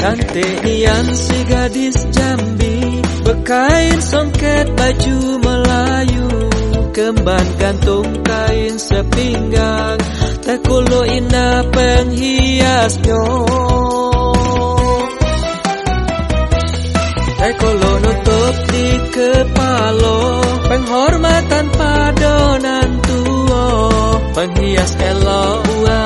Cantik nian si gadis Jambi Berkain songket baju Melayu Kemban gantung kain sepinggang. Tekulu indah penghiasnya Tekulu nutup di kepala. Penghormatan padonan tua Penghias elok buat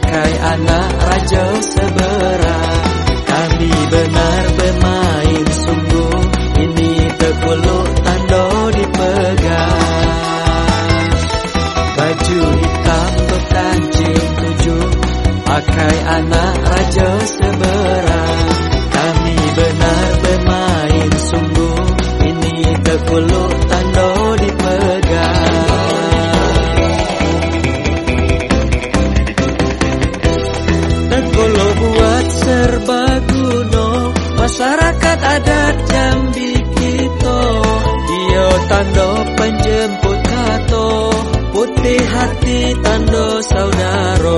Pakai anak raja seberang Kami benar bermain sungguh. Ini terpuluk tanda dipegang. Baju hitam berkancing tujuh. Pakai anak raja seberang hati tanda saudara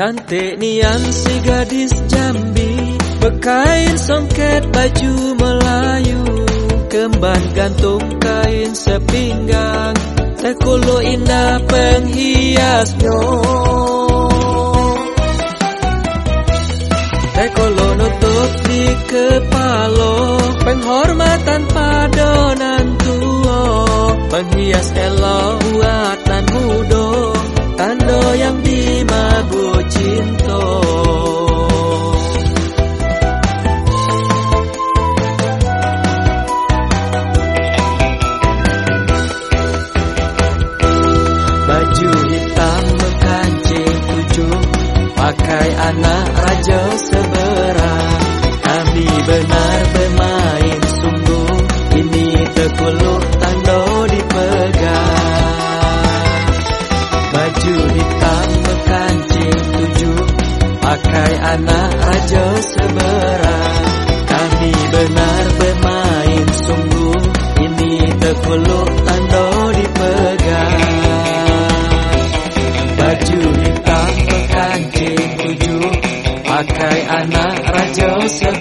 Cantik nian si gadis Jambi Berkain songket baju Melayu. Kemban gantung kain sepinggang Tekulu indah penghiasnya Tekulu nutup di kepala Penghormatan padonan tua. Penghias elok buatan muda Tanda yang dimabuk raja seberang Kami benar bermain sungguh Ini terkuluk tanda dipegang. Baju hitam mekancing tujuh Pakai anak raja seberang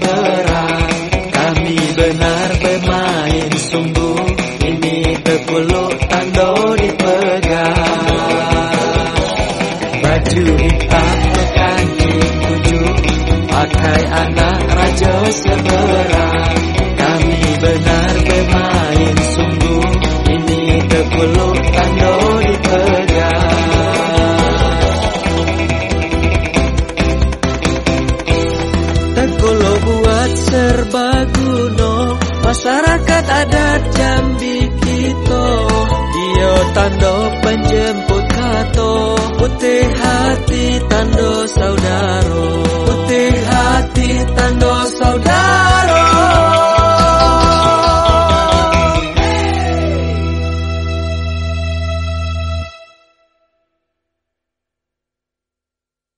Pakai anak raja seberang Kami benar bermain sungguh. Ini terpuluk tanda dipegang Tekolo buat serbaguna Masyarakat adat Jambi kita Dia tanda penjemput